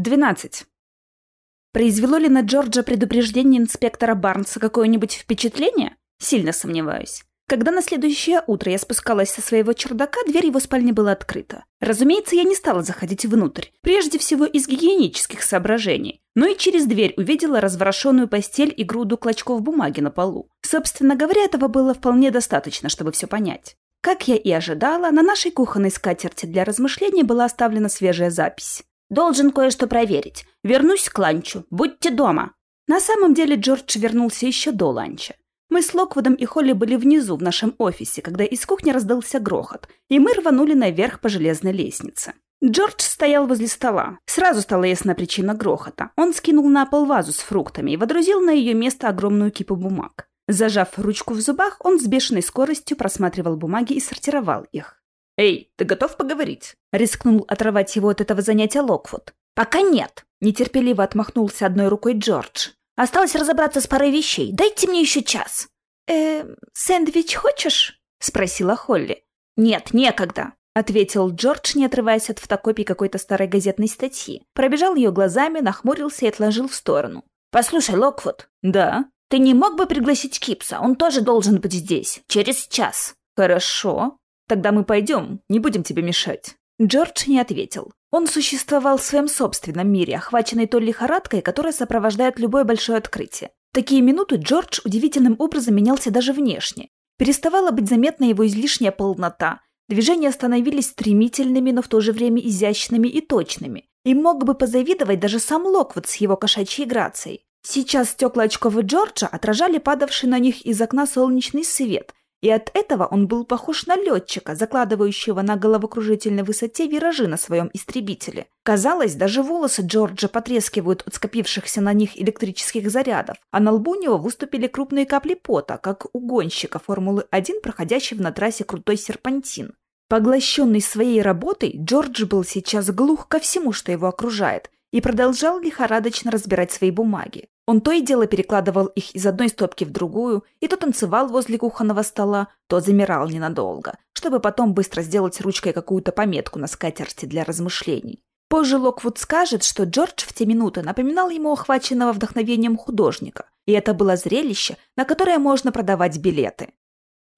12. Произвело ли на Джорджа предупреждение инспектора Барнса какое-нибудь впечатление? Сильно сомневаюсь. Когда на следующее утро я спускалась со своего чердака, дверь его спальни была открыта. Разумеется, я не стала заходить внутрь, прежде всего из гигиенических соображений, но и через дверь увидела разворошенную постель и груду клочков бумаги на полу. Собственно говоря, этого было вполне достаточно, чтобы все понять. Как я и ожидала, на нашей кухонной скатерти для размышлений была оставлена свежая запись. «Должен кое-что проверить. Вернусь к ланчу. Будьте дома». На самом деле Джордж вернулся еще до ланча. Мы с Локвудом и Холли были внизу в нашем офисе, когда из кухни раздался грохот, и мы рванули наверх по железной лестнице. Джордж стоял возле стола. Сразу стала ясна причина грохота. Он скинул на пол вазу с фруктами и водрузил на ее место огромную кипу бумаг. Зажав ручку в зубах, он с бешеной скоростью просматривал бумаги и сортировал их. «Эй, ты готов поговорить?» Рискнул оторвать его от этого занятия Локвуд. «Пока нет!» Нетерпеливо отмахнулся одной рукой Джордж. Осталось разобраться с парой вещей. Дайте мне еще час». «Э, сэндвич хочешь?» — спросила Холли. «Нет, некогда», — ответил Джордж, не отрываясь от фотокопии какой-то старой газетной статьи. Пробежал ее глазами, нахмурился и отложил в сторону. «Послушай, Локвуд». «Да?» «Ты не мог бы пригласить Кипса? Он тоже должен быть здесь. Через час». «Хорошо. Тогда мы пойдем. Не будем тебе мешать». Джордж не ответил. Он существовал в своем собственном мире, охваченный той лихорадкой, которая сопровождает любое большое открытие. В такие минуты Джордж удивительным образом менялся даже внешне. Переставала быть заметна его излишняя полнота. Движения становились стремительными, но в то же время изящными и точными. И мог бы позавидовать даже сам Локвуд с его кошачьей грацией. Сейчас стекла очков Джорджа отражали падавший на них из окна солнечный свет, и от этого он был похож на летчика, закладывающего на головокружительной высоте виражи на своем истребителе. Казалось, даже волосы Джорджа потрескивают от скопившихся на них электрических зарядов, а на лбу у него выступили крупные капли пота, как у гонщика Формулы-1, проходящего на трассе крутой серпантин. Поглощенный своей работой, Джордж был сейчас глух ко всему, что его окружает, и продолжал лихорадочно разбирать свои бумаги. Он то и дело перекладывал их из одной стопки в другую, и то танцевал возле кухонного стола, то замирал ненадолго, чтобы потом быстро сделать ручкой какую-то пометку на скатерти для размышлений. Позже Локвуд скажет, что Джордж в те минуты напоминал ему охваченного вдохновением художника, и это было зрелище, на которое можно продавать билеты.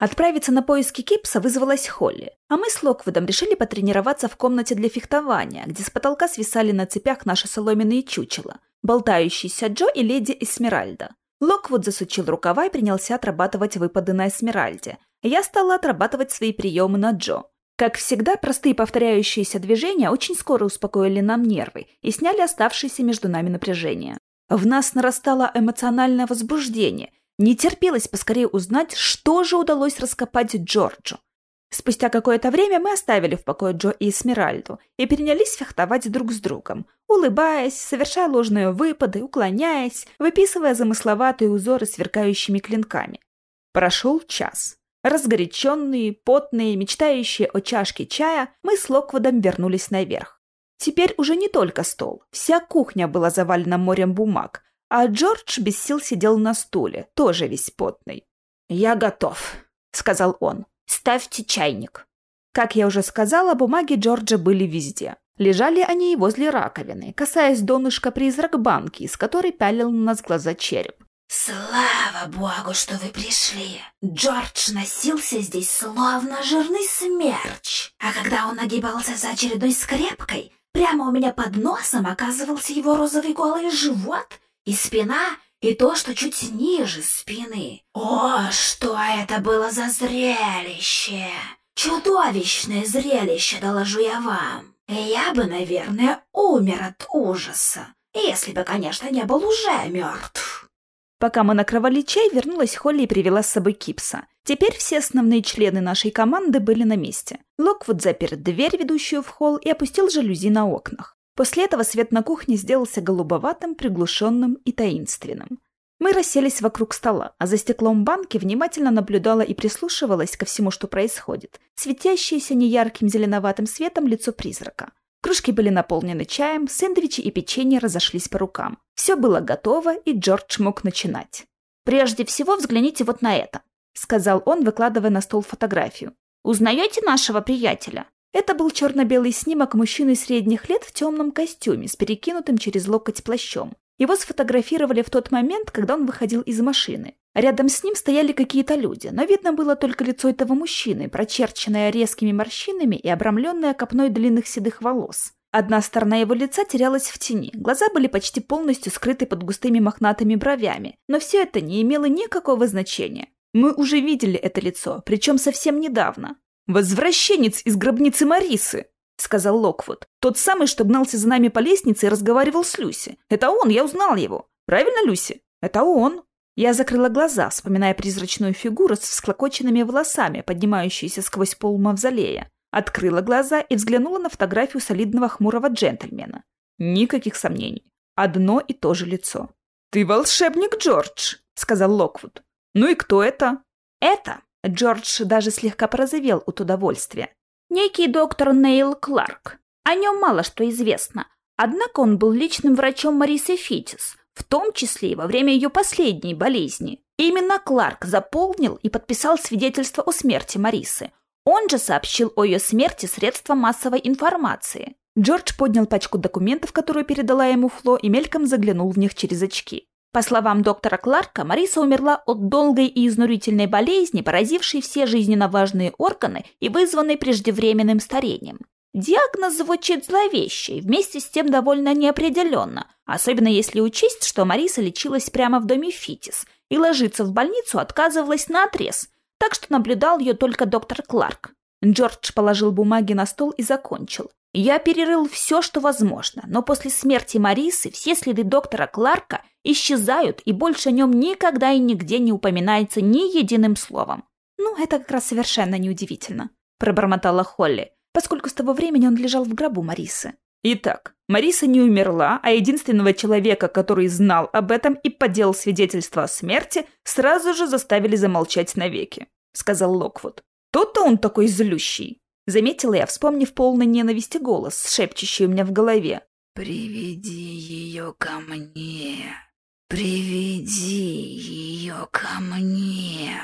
Отправиться на поиски Кипса вызвалась Холли, а мы с Локвудом решили потренироваться в комнате для фехтования, где с потолка свисали на цепях наши соломенные чучела, болтающийся Джо и леди Эсмеральда. Локвуд засучил рукава и принялся отрабатывать выпады на Эсмеральде. Я стала отрабатывать свои приемы на Джо. Как всегда, простые повторяющиеся движения очень скоро успокоили нам нервы и сняли оставшееся между нами напряжение. В нас нарастало эмоциональное возбуждение – не терпелось поскорее узнать, что же удалось раскопать Джорджу. Спустя какое-то время мы оставили в покое Джо и Эсмеральду и перенялись фехтовать друг с другом, улыбаясь, совершая ложные выпады, уклоняясь, выписывая замысловатые узоры сверкающими клинками. Прошел час. Разгоряченные, потные, мечтающие о чашке чая, мы с Локвудом вернулись наверх. Теперь уже не только стол. Вся кухня была завалена морем бумаг, а Джордж без сил сидел на стуле, тоже весь потный. «Я готов», — сказал он. «Ставьте чайник». Как я уже сказала, бумаги Джорджа были везде. Лежали они и возле раковины, касаясь донышка призрак банки, из которой пялил на нас глаза череп. «Слава богу, что вы пришли! Джордж носился здесь словно жирный смерч, а когда он нагибался за очередной скрепкой, прямо у меня под носом оказывался его розовый голый живот и спина, и то, что чуть ниже спины. О, что это было за зрелище! Чудовищное зрелище, доложу я вам. Я бы, наверное, умер от ужаса, если бы, конечно, не был уже мертв. Пока мы накрывали чай, вернулась Холли и привела с собой Кипса. Теперь все основные члены нашей команды были на месте. Локвуд запер дверь, ведущую в холл, и опустил жалюзи на окнах. После этого свет на кухне сделался голубоватым, приглушенным и таинственным. Мы расселись вокруг стола, а за стеклом банки внимательно наблюдала и прислушивалась ко всему, что происходит. Светящееся неярким зеленоватым светом лицо призрака. Кружки были наполнены чаем, сэндвичи и печенье разошлись по рукам. Все было готово, и Джордж мог начинать. «Прежде всего взгляните вот на это», — сказал он, выкладывая на стол фотографию. «Узнаете нашего приятеля?» Это был черно-белый снимок мужчины средних лет в темном костюме с перекинутым через локоть плащом. Его сфотографировали в тот момент, когда он выходил из машины. Рядом с ним стояли какие-то люди, но видно было только лицо этого мужчины, прочерченное резкими морщинами и обрамленное копной длинных седых волос. Одна сторона его лица терялась в тени, глаза были почти полностью скрыты под густыми мохнатыми бровями, но все это не имело никакого значения. Мы уже видели это лицо, причем совсем недавно. «Возвращенец из гробницы Марисы!» — сказал Локвуд. «Тот самый, что гнался за нами по лестнице и разговаривал с Люси. Это он, я узнал его. Правильно, Люси? Это он!» Я закрыла глаза, вспоминая призрачную фигуру с всклокоченными волосами, поднимающуюся сквозь пол мавзолея. Открыла глаза и взглянула на фотографию солидного хмурого джентльмена. Никаких сомнений. Одно и то же лицо. «Ты волшебник, Джордж!» — сказал Локвуд. «Ну и кто это?» «Это...» — Джордж даже слегка порозовел от удовольствия. «Некий доктор Нейл Кларк. О нем мало что известно. Однако он был личным врачом Марисы Фитис, в том числе и во время ее последней болезни. Именно Кларк заполнил и подписал свидетельство о смерти Марисы, он же сообщил о ее смерти средствам массовой информации. Джордж поднял пачку документов, которую передала ему Фло, и мельком заглянул в них через очки. По словам доктора Кларка, Мариса умерла от долгой и изнурительной болезни, поразившей все жизненно важные органы и вызванной преждевременным старением. Диагноз звучит зловеще и вместе с тем довольно неопределенно, особенно если учесть, что Мариса лечилась прямо в доме Фитис и ложиться в больницу отказывалась на отрез, так что наблюдал ее только доктор Кларк. Джордж положил бумаги на стол и закончил. Я перерыл все, что возможно, но после смерти Марисы все следы доктора Кларка исчезают, и больше о нем никогда и нигде не упоминается ни единым словом. «Ну, это как раз совершенно неудивительно», — пробормотала Холли, поскольку с того времени он лежал в гробу Марисы. Итак, Мариса не умерла, а единственного человека, который знал об этом и подделал свидетельство о смерти, сразу же заставили замолчать навеки, — сказал Локвуд. Тот-то он такой злющий. Заметила я, вспомнив полный ненависти голос, шепчущий у меня в голове. «Приведи ее ко мне! Приведи ее ко мне!»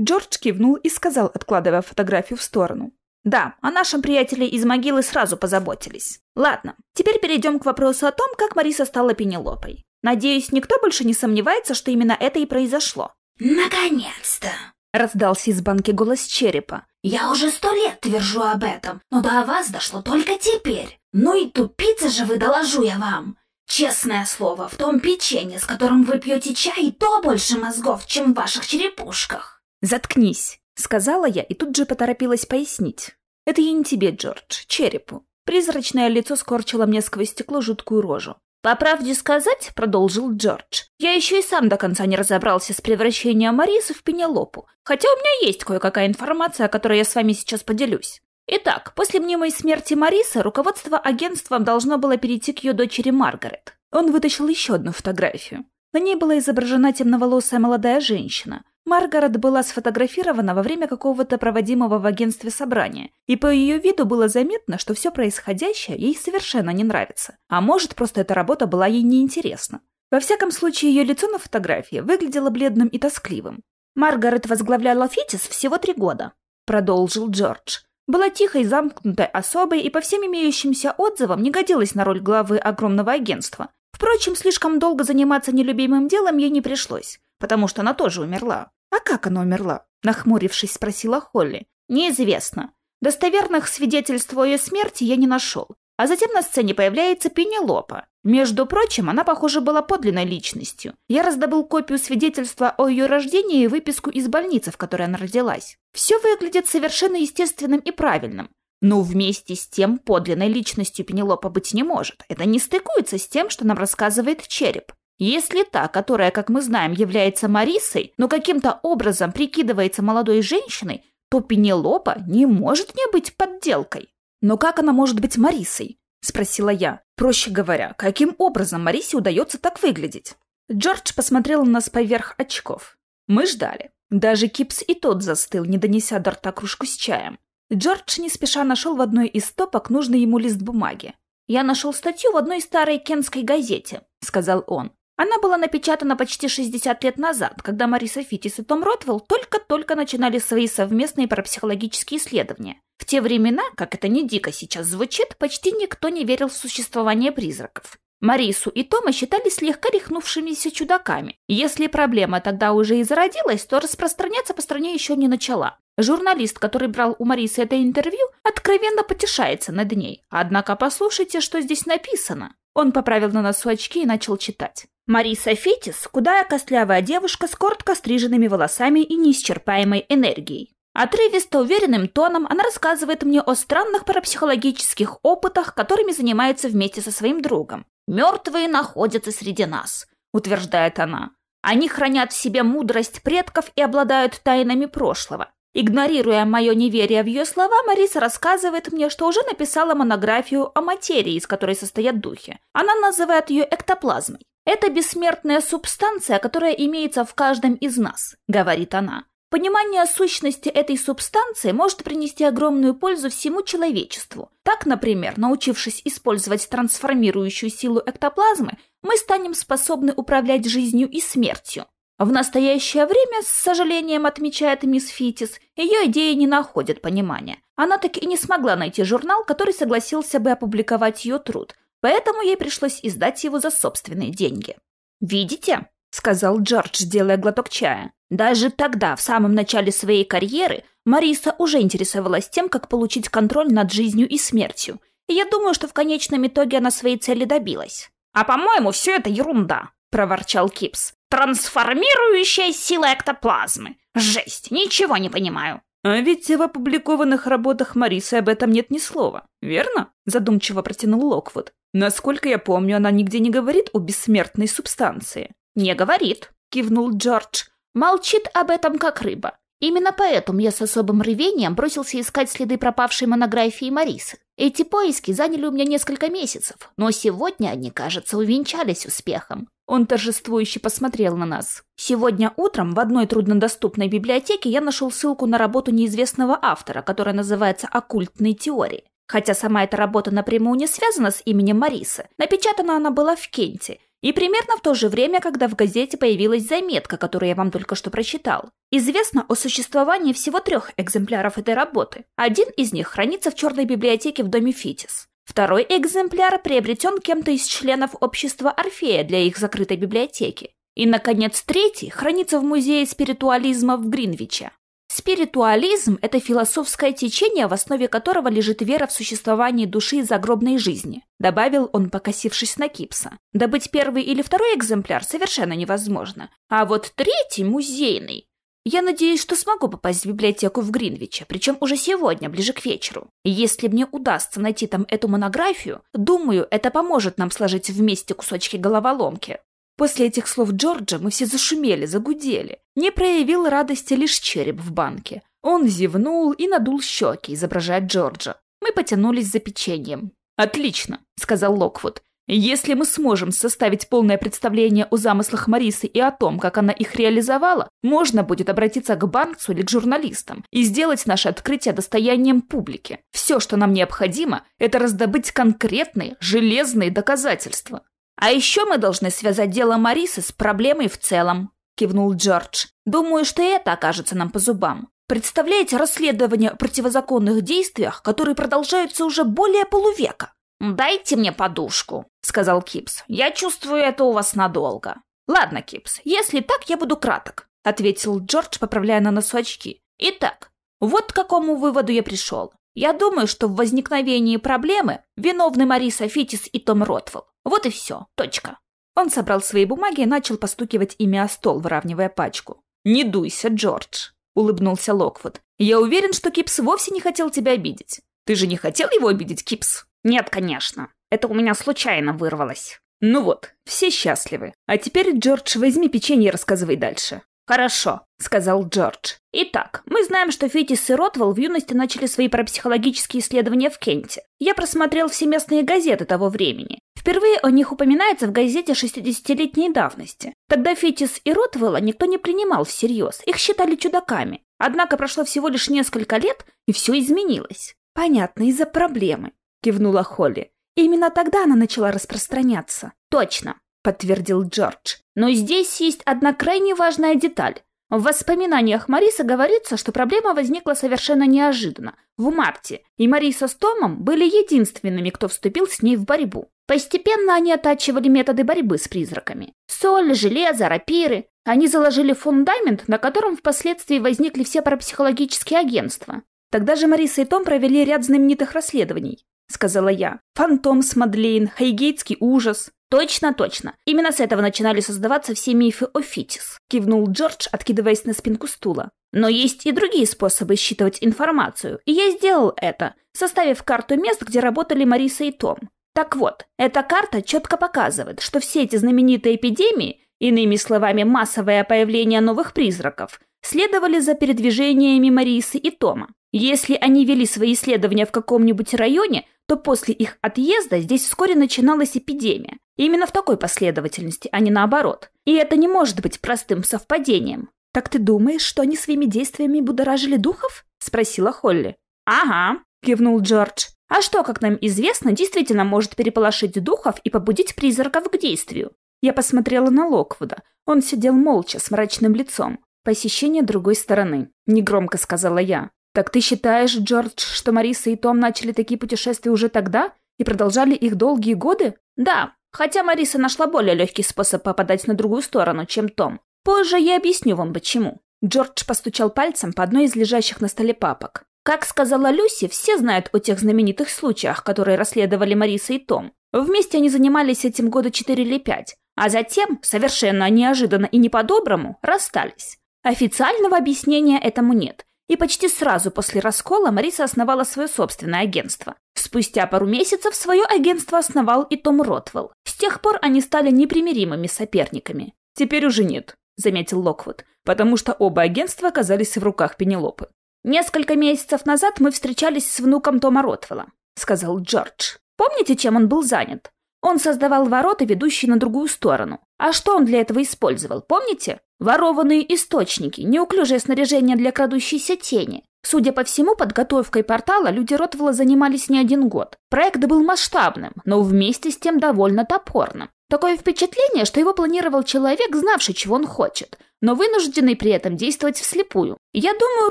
Джордж кивнул и сказал, откладывая фотографию в сторону. Да, о нашем приятеле из могилы сразу позаботились. Ладно, теперь перейдем к вопросу о том, как Мариса стала Пенелопой. Надеюсь, никто больше не сомневается, что именно это и произошло. «Наконец-то!» — раздался из банки голос черепа. «Я уже сто лет твержу об этом, но до вас дошло только теперь. Ну и тупица же вы, доложу я вам. Честное слово, в том печенье, с которым вы пьете чай, то больше мозгов, чем в ваших черепушках». «Заткнись!» — сказала я и тут же поторопилась пояснить. Это я не тебе, Джордж, черепу. Призрачное лицо скорчило мне сквозь стекло жуткую рожу. «По правде сказать», — продолжил Джордж, — «я еще и сам до конца не разобрался с превращением Марисы в Пенелопу, хотя у меня есть кое-какая информация, о которой я с вами сейчас поделюсь. Итак, после мнимой смерти Марисы руководство агентством должно было перейти к ее дочери Маргарет. Он вытащил еще одну фотографию. На ней была изображена темноволосая молодая женщина. Маргарет была сфотографирована во время какого-то проводимого в агентстве собрания, и по ее виду было заметно, что все происходящее ей совершенно не нравится. А может, просто эта работа была ей неинтересна. Во всяком случае, ее лицо на фотографии выглядело бледным и тоскливым. «Маргарет возглавляла Фитис всего три года», — продолжил Джордж. Была тихой, замкнутой особой и по всем имеющимся отзывам не годилась на роль главы огромного агентства. Впрочем, слишком долго заниматься нелюбимым делом ей не пришлось, потому что она тоже умерла. «А как она умерла?» — нахмурившись, спросила Холли. «Неизвестно. Достоверных свидетельств о ее смерти я не нашел. А затем на сцене появляется Пенелопа. Между прочим, она, похоже, была подлинной личностью. Я раздобыл копию свидетельства о ее рождении и выписку из больницы, в которой она родилась. Все выглядит совершенно естественным и правильным. Но вместе с тем подлинной личностью Пенелопа быть не может. Это не стыкуется с тем, что нам рассказывает череп. Если та, которая, как мы знаем, является Марисой, но каким-то образом прикидывается молодой женщиной, то Пенелопа не может не быть подделкой. Но как она может быть Марисой? Спросила я. Проще говоря, каким образом Марисе удается так выглядеть? Джордж посмотрел на нас поверх очков. Мы ждали. Даже Кипс и тот застыл, не донеся до рта кружку с чаем. Джордж не спеша нашел в одной из стопок нужный ему лист бумаги. «Я нашел статью в одной старой кентской газете», — сказал он. Она была напечатана почти 60 лет назад, когда Мариса Фитис и Том Ротвелл только-только начинали свои совместные парапсихологические исследования. В те времена, как это не дико сейчас звучит, почти никто не верил в существование призраков. Марису и Тома считали слегка рехнувшимися чудаками. Если проблема тогда уже и зародилась, то распространяться по стране еще не начала. Журналист, который брал у Марисы это интервью, откровенно потешается над ней. Однако послушайте, что здесь написано. Он поправил на носу очки и начал читать. Мариса Фетис – худая костлявая девушка с коротко стриженными волосами и неисчерпаемой энергией. Отрывисто уверенным тоном она рассказывает мне о странных парапсихологических опытах, которыми занимается вместе со своим другом. «Мертвые находятся среди нас», — утверждает она. «Они хранят в себе мудрость предков и обладают тайнами прошлого. Игнорируя мое неверие в ее слова, Мариса рассказывает мне, что уже написала монографию о материи, из которой состоят духи. Она называет ее эктоплазмой. «Это бессмертная субстанция, которая имеется в каждом из нас», — говорит она. Понимание сущности этой субстанции может принести огромную пользу всему человечеству. Так, например, научившись использовать трансформирующую силу эктоплазмы, мы станем способны управлять жизнью и смертью. В настоящее время, с сожалением отмечает мисс Фитис, ее идеи не находят понимания. Она так и не смогла найти журнал, который согласился бы опубликовать ее труд, поэтому ей пришлось издать его за собственные деньги. «Видите?» — сказал Джордж, делая глоток чая. Даже тогда, в самом начале своей карьеры, Мариса уже интересовалась тем, как получить контроль над жизнью и смертью. И я думаю, что в конечном итоге она своей цели добилась. «А по-моему, все это ерунда», — проворчал Кипс. «Трансформирующая сила эктоплазмы. Жесть, ничего не понимаю». «А ведь в опубликованных работах Марисы об этом нет ни слова, верно?» Задумчиво протянул Локвуд. «Насколько я помню, она нигде не говорит о бессмертной субстанции». «Не говорит», — кивнул Джордж. Молчит об этом как рыба. Именно поэтому я с особым рвением бросился искать следы пропавшей монографии Марисы. Эти поиски заняли у меня несколько месяцев, но сегодня они, кажется, увенчались успехом. Он торжествующе посмотрел на нас. Сегодня утром в одной труднодоступной библиотеке я нашел ссылку на работу неизвестного автора, которая называется «Оккультные теории». Хотя сама эта работа напрямую не связана с именем Марисы, напечатана она была в Кенте, и примерно в то же время, когда в газете появилась заметка, которую я вам только что прочитал. Известно о существовании всего трех экземпляров этой работы. Один из них хранится в черной библиотеке в доме Фитис. Второй экземпляр приобретен кем-то из членов общества Орфея для их закрытой библиотеки. И, наконец, третий хранится в музее спиритуализма в Гринвиче. Спиритуализм – это философское течение, в основе которого лежит вера в существование души и загробной жизни, добавил он, покосившись на Кипса. Добыть первый или второй экземпляр совершенно невозможно, а вот третий – музейный. Я надеюсь, что смогу попасть в библиотеку в Гринвиче, причем уже сегодня, ближе к вечеру. Если мне удастся найти там эту монографию, думаю, это поможет нам сложить вместе кусочки головоломки. После этих слов Джорджа мы все зашумели, загудели. Не проявил радости лишь череп в банке. Он зевнул и надул щеки, изображая Джорджа. Мы потянулись за печеньем. «Отлично», — сказал Локвуд. «Если мы сможем составить полное представление о замыслах Марисы и о том, как она их реализовала, можно будет обратиться к Банксу или к журналистам и сделать наше открытие достоянием публики. Все, что нам необходимо, это раздобыть конкретные, железные доказательства. «А еще мы должны связать дело Марисы с проблемой в целом», — кивнул Джордж. «Думаю, что это окажется нам по зубам. Представляете расследование о противозаконных действиях, которые продолжаются уже более полувека?» «Дайте мне подушку», — сказал Кипс. «Я чувствую это у вас надолго». «Ладно, Кипс, если так, я буду краток», — ответил Джордж, поправляя на носу очки. «Итак, вот к какому выводу я пришел. Я думаю, что в возникновении проблемы виновны Мариса Фитис и Том Ротвелл. Вот и все. Точка. Он собрал свои бумаги и начал постукивать ими о стол, выравнивая пачку. «Не дуйся, Джордж», — улыбнулся Локвуд. «Я уверен, что Кипс вовсе не хотел тебя обидеть. Ты же не хотел его обидеть, Кипс?» «Нет, конечно. Это у меня случайно вырвалось». «Ну вот, все счастливы. А теперь, Джордж, возьми печенье и рассказывай дальше». «Хорошо», — сказал Джордж. «Итак, мы знаем, что Фетис и Ротвелл в юности начали свои парапсихологические исследования в Кенте. Я просмотрел все местные газеты того времени. Впервые о них упоминается в газете 60-летней давности. Тогда Фетис и Ротвелла никто не принимал всерьез, их считали чудаками. Однако прошло всего лишь несколько лет, и все изменилось. «Понятно, из-за проблемы», — кивнула Холли. Именно тогда она начала распространяться. Точно. — подтвердил Джордж. «Но здесь есть одна крайне важная деталь. В воспоминаниях Мариса говорится, что проблема возникла совершенно неожиданно, в марте, и Мариса с Томом были единственными, кто вступил с ней в борьбу. Постепенно они оттачивали методы борьбы с призраками. Соль, железо, рапиры. Они заложили фундамент, на котором впоследствии возникли все парапсихологические агентства. Тогда же Мариса и Том провели ряд знаменитых расследований, сказала я. Фантом с Мадлейн, Хайгейтский ужас. «Точно, точно. Именно с этого начинали создаваться все мифы о Фитис», — кивнул Джордж, откидываясь на спинку стула. «Но есть и другие способы считывать информацию, и я сделал это, составив карту мест, где работали Мариса и Том. Так вот, эта карта четко показывает, что все эти знаменитые эпидемии, иными словами, массовое появление новых призраков, следовали за передвижениями Марисы и Тома. Если они вели свои исследования в каком-нибудь районе, то после их отъезда здесь вскоре начиналась эпидемия. Именно в такой последовательности, а не наоборот. И это не может быть простым совпадением. «Так ты думаешь, что они своими действиями будоражили духов?» – спросила Холли. «Ага», – кивнул Джордж. «А что, как нам известно, действительно может переполошить духов и побудить призраков к действию?» Я посмотрела на Локвуда. Он сидел молча, с мрачным лицом. «Посещение другой стороны», — негромко сказала я. «Так ты считаешь, Джордж, что Мариса и Том начали такие путешествия уже тогда и продолжали их долгие годы?» «Да, хотя Мариса нашла более легкий способ попадать на другую сторону, чем Том. Позже я объясню вам, почему». Джордж постучал пальцем по одной из лежащих на столе папок. Как сказала Люси, все знают о тех знаменитых случаях, которые расследовали Мариса и Том. Вместе они занимались этим года четыре или пять, а затем, совершенно неожиданно и не по-доброму, расстались. Официального объяснения этому нет, и почти сразу после раскола Мариса основала свое собственное агентство. Спустя пару месяцев свое агентство основал и Том Ротвелл. С тех пор они стали непримиримыми соперниками. «Теперь уже нет», — заметил Локвуд, потому что оба агентства оказались в руках Пенелопы. «Несколько месяцев назад мы встречались с внуком Тома Ротвелла», — сказал Джордж. «Помните, чем он был занят? Он создавал ворота, ведущие на другую сторону. А что он для этого использовал, помните? Ворованные источники, неуклюжее снаряжение для крадущейся тени. Судя по всему, подготовкой портала люди Ротвелла занимались не один год. Проект был масштабным, но вместе с тем довольно топорным. Такое впечатление, что его планировал человек, знавший, чего он хочет, но вынужденный при этом действовать вслепую. Я думаю,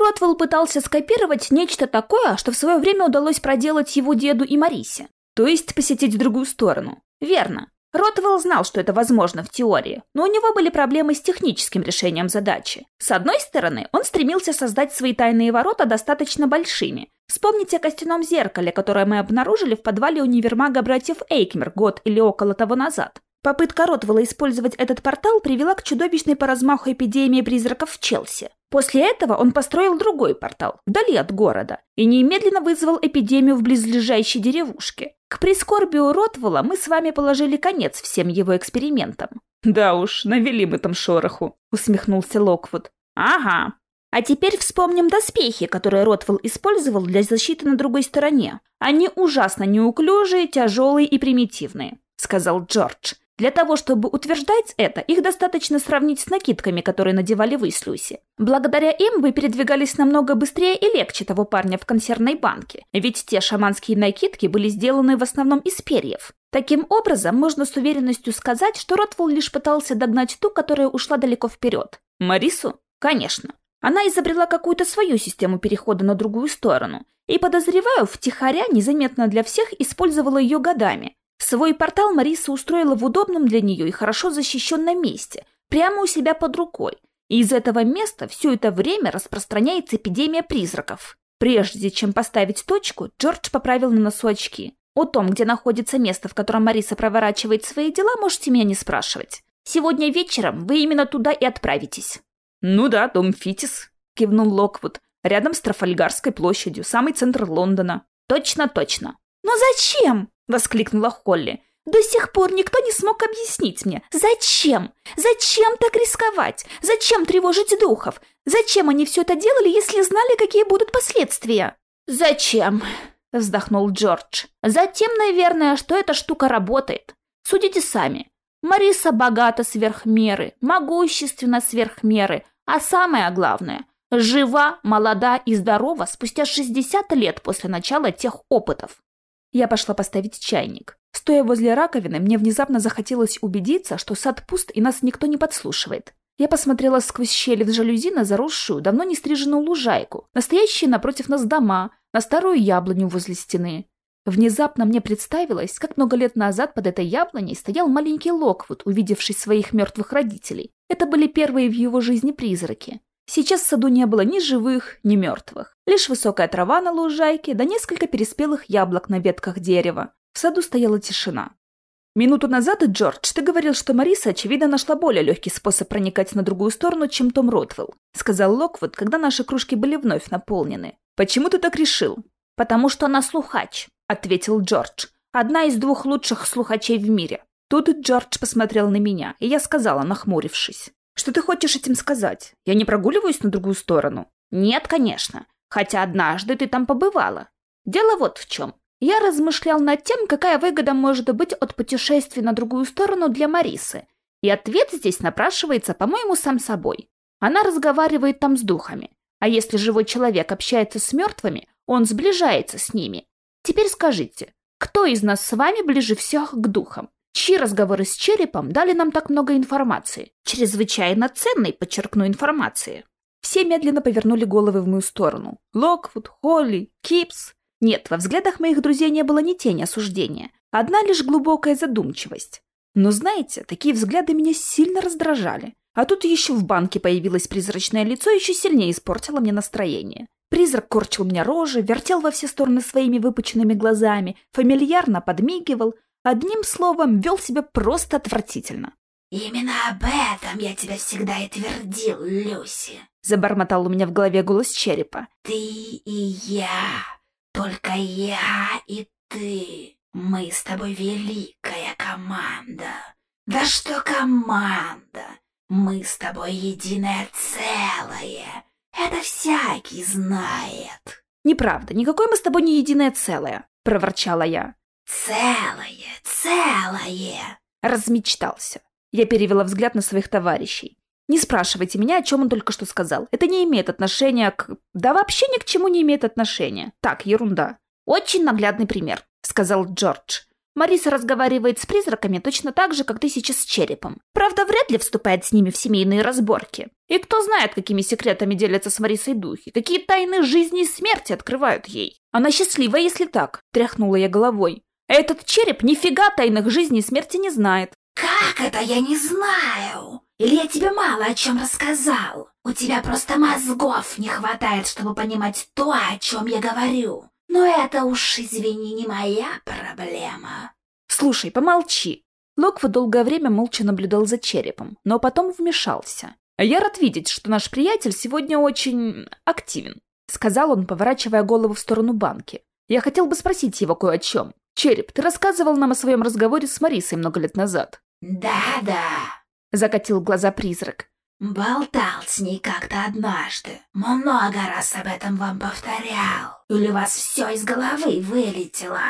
Ротвелл пытался скопировать нечто такое, что в свое время удалось проделать его деду и Марисе. То есть посетить другую сторону. Верно. Ротвелл знал, что это возможно в теории, но у него были проблемы с техническим решением задачи. С одной стороны, он стремился создать свои тайные ворота достаточно большими. Вспомните о костяном зеркале, которое мы обнаружили в подвале универмага братьев Эйкмер год или около того назад. Попытка Ротвелла использовать этот портал привела к чудовищной по размаху эпидемии призраков в Челси. После этого он построил другой портал, вдали от города, и немедленно вызвал эпидемию в близлежащей деревушке. К прискорбию Ротвелла мы с вами положили конец всем его экспериментам. «Да уж, навели мы там шороху», — усмехнулся Локвуд. «Ага. А теперь вспомним доспехи, которые Ротвелл использовал для защиты на другой стороне. Они ужасно неуклюжие, тяжелые и примитивные», — сказал Джордж. Для того, чтобы утверждать это, их достаточно сравнить с накидками, которые надевали вы с Люси. Благодаря им вы передвигались намного быстрее и легче того парня в консервной банке, ведь те шаманские накидки были сделаны в основном из перьев. Таким образом, можно с уверенностью сказать, что Ротвелл лишь пытался догнать ту, которая ушла далеко вперед. Марису? Конечно. Она изобрела какую-то свою систему перехода на другую сторону, и, подозреваю, втихаря, незаметно для всех, использовала ее годами, Свой портал Мариса устроила в удобном для нее и хорошо защищенном месте, прямо у себя под рукой. И из этого места все это время распространяется эпидемия призраков. Прежде чем поставить точку, Джордж поправил на носу очки. О том, где находится место, в котором Мариса проворачивает свои дела, можете меня не спрашивать. Сегодня вечером вы именно туда и отправитесь. «Ну да, дом Фитис», — кивнул Локвуд. «Рядом с Трафальгарской площадью, самый центр Лондона». «Точно, точно». «Но зачем?» — воскликнула Холли. «До сих пор никто не смог объяснить мне, зачем? Зачем так рисковать? Зачем тревожить духов? Зачем они все это делали, если знали, какие будут последствия?» «Зачем?» — вздохнул Джордж. «Затем, наверное, что эта штука работает. Судите сами. Мариса богата сверх меры, могущественна сверх меры, а самое главное — жива, молода и здорова спустя 60 лет после начала тех опытов. Я пошла поставить чайник. Стоя возле раковины, мне внезапно захотелось убедиться, что сад пуст и нас никто не подслушивает. Я посмотрела сквозь щели в жалюзи на заросшую, давно не стриженную лужайку, настоящие напротив нас дома, на старую яблоню возле стены. Внезапно мне представилось, как много лет назад под этой яблоней стоял маленький Локвуд, увидевший своих мертвых родителей. Это были первые в его жизни призраки. Сейчас в саду не было ни живых, ни мертвых. Лишь высокая трава на лужайке, да несколько переспелых яблок на ветках дерева. В саду стояла тишина. Минуту назад, Джордж, ты говорил, что Мариса, очевидно, нашла более легкий способ проникать на другую сторону, чем Том Ротвелл, сказал Локвуд, когда наши кружки были вновь наполнены. Почему ты так решил? Потому что она слухач, ответил Джордж. Одна из двух лучших слухачей в мире. Тут Джордж посмотрел на меня, и я сказала, нахмурившись. Что ты хочешь этим сказать? Я не прогуливаюсь на другую сторону? Нет, конечно. Хотя однажды ты там побывала. Дело вот в чем. Я размышлял над тем, какая выгода может быть от путешествия на другую сторону для Марисы. И ответ здесь напрашивается, по-моему, сам собой. Она разговаривает там с духами. А если живой человек общается с мертвыми, он сближается с ними. Теперь скажите, кто из нас с вами ближе всех к духам? Чьи разговоры с черепом дали нам так много информации? Чрезвычайно ценной, подчеркну, информации. Все медленно повернули головы в мою сторону. Локвуд, Холли, Кипс, нет, во взглядах моих друзей не было ни тени осуждения, одна лишь глубокая задумчивость. Но знаете, такие взгляды меня сильно раздражали. А тут еще в банке появилось призрачное лицо, еще сильнее испортило мне настроение. Призрак корчил мне рожи, вертел во все стороны своими выпученными глазами, фамильярно подмигивал, одним словом, вел себя просто отвратительно. «Именно об этом я тебе всегда и твердил, Люси», — забормотал у меня в голове голос черепа. «Ты и я только я и ты. Мы с тобой великая команда. Да что команда? Мы с тобой единое целое. Это всякий знает. Неправда, никакой мы с тобой не единое целое, проворчала я. Целое, целое. Размечтался. Я перевела взгляд на своих товарищей. Не спрашивайте меня, о чем он только что сказал. Это не имеет отношения к... Да вообще ни к чему не имеет отношения. Так, ерунда. Очень наглядный пример, сказал Джордж. Мариса разговаривает с призраками точно так же, как ты сейчас с черепом. Правда, вряд ли вступает с ними в семейные разборки. И кто знает, какими секретами делятся с Марисой духи, какие тайны жизни и смерти открывают ей. Она счастлива, если так, тряхнула я головой. Этот череп нифига тайных жизни и смерти не знает. Как это я не знаю? Или я тебе мало о чем рассказал? У тебя просто мозгов не хватает, чтобы понимать то, о чем я говорю. Но это уж, извини, не моя проблема. Слушай, помолчи. Локвуд долгое время молча наблюдал за черепом, но потом вмешался. «Я рад видеть, что наш приятель сегодня очень активен», — сказал он, поворачивая голову в сторону банки. «Я хотел бы спросить его кое о чем. Череп, ты рассказывал нам о своем разговоре с Марисой много лет назад». «Да-да», — закатил глаза призрак. «Болтал с ней как-то однажды. Много раз об этом вам повторял. Или у вас все из головы вылетело?»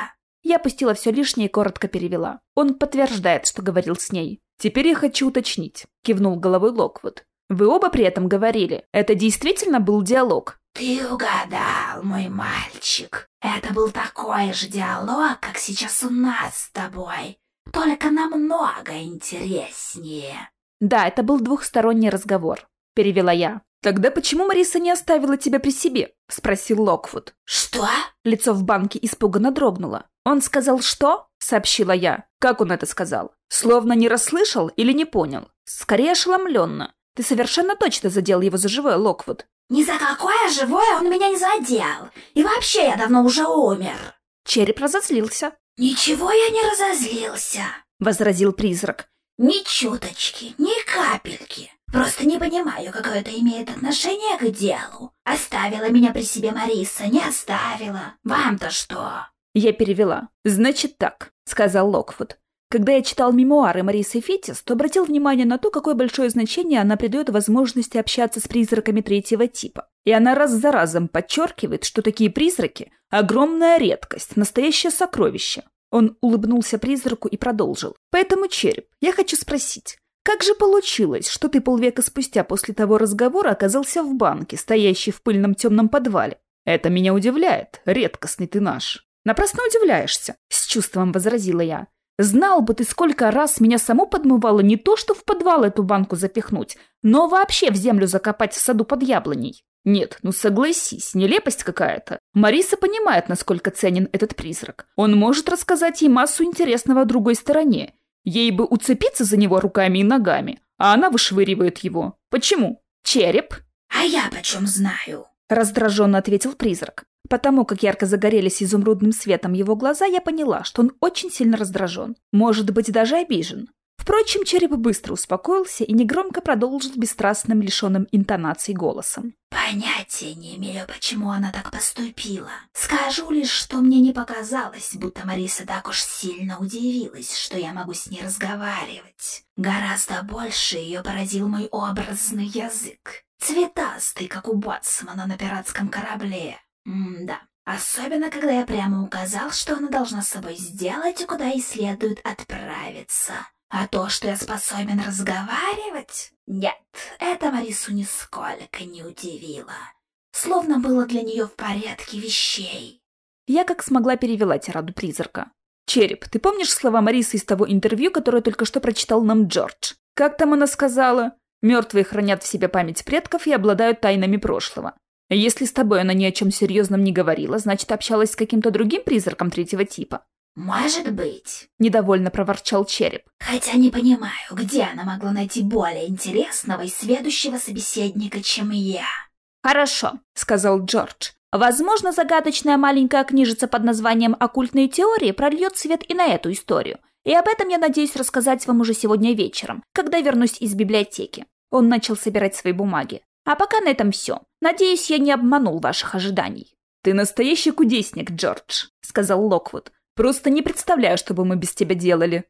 Я опустила все лишнее и коротко перевела. Он подтверждает, что говорил с ней. «Теперь я хочу уточнить», — кивнул головой Локвуд. «Вы оба при этом говорили. Это действительно был диалог?» «Ты угадал, мой мальчик. Это был такой же диалог, как сейчас у нас с тобой только намного интереснее». «Да, это был двухсторонний разговор», — перевела я. «Тогда почему Мариса не оставила тебя при себе?» — спросил Локвуд. «Что?» Лицо в банке испуганно дрогнуло. «Он сказал что?» — сообщила я. «Как он это сказал? Словно не расслышал или не понял? Скорее ошеломленно. Ты совершенно точно задел его за живое, Локвуд». «Ни за какое живое он меня не задел. И вообще я давно уже умер». Череп разозлился. «Ничего я не разозлился», — возразил призрак. «Ни чуточки, ни капельки. Просто не понимаю, какое это имеет отношение к делу. Оставила меня при себе Мариса, не оставила. Вам-то что?» Я перевела. «Значит так», — сказал Локвуд. Когда я читал мемуары Марисы Фетис, то обратил внимание на то, какое большое значение она придает возможности общаться с призраками третьего типа. И она раз за разом подчеркивает, что такие призраки – огромная редкость, настоящее сокровище. Он улыбнулся призраку и продолжил. «Поэтому, Череп, я хочу спросить, как же получилось, что ты полвека спустя после того разговора оказался в банке, стоящей в пыльном темном подвале? Это меня удивляет, редкостный ты наш». «Напрасно удивляешься», – с чувством возразила я. Знал бы ты, сколько раз меня саму подмывало не то, что в подвал эту банку запихнуть, но вообще в землю закопать в саду под яблоней. Нет, ну согласись, нелепость какая-то. Мариса понимает, насколько ценен этот призрак. Он может рассказать ей массу интересного о другой стороне. Ей бы уцепиться за него руками и ногами, а она вышвыривает его. Почему? Череп? А я почем знаю? Раздраженно ответил призрак. Потому как ярко загорелись изумрудным светом его глаза, я поняла, что он очень сильно раздражен. Может быть, даже обижен. Впрочем, череп быстро успокоился и негромко продолжил бесстрастным, лишенным интонаций голосом. Понятия не имею, почему она так поступила. Скажу лишь, что мне не показалось, будто Мариса так уж сильно удивилась, что я могу с ней разговаривать. Гораздо больше ее поразил мой образный язык. Цветастый, как у Боцмана на пиратском корабле. М-да. Особенно, когда я прямо указал, что она должна с собой сделать и куда ей следует отправиться. А то, что я способен разговаривать? Нет, это Марису нисколько не удивило. Словно было для нее в порядке вещей. Я как смогла перевела тираду призрака. «Череп, ты помнишь слова Марисы из того интервью, которое только что прочитал нам Джордж? Как там она сказала? Мертвые хранят в себе память предков и обладают тайнами прошлого. Если с тобой она ни о чем серьезном не говорила, значит, общалась с каким-то другим призраком третьего типа. «Может быть», — недовольно проворчал череп. «Хотя не понимаю, где она могла найти более интересного и сведущего собеседника, чем я». «Хорошо», — сказал Джордж. «Возможно, загадочная маленькая книжица под названием «Оккультные теории» прольет свет и на эту историю. И об этом я надеюсь рассказать вам уже сегодня вечером, когда вернусь из библиотеки». Он начал собирать свои бумаги. «А пока на этом все. Надеюсь, я не обманул ваших ожиданий». «Ты настоящий кудесник, Джордж», — сказал Локвуд. Просто не представляю, что бы мы без тебя делали».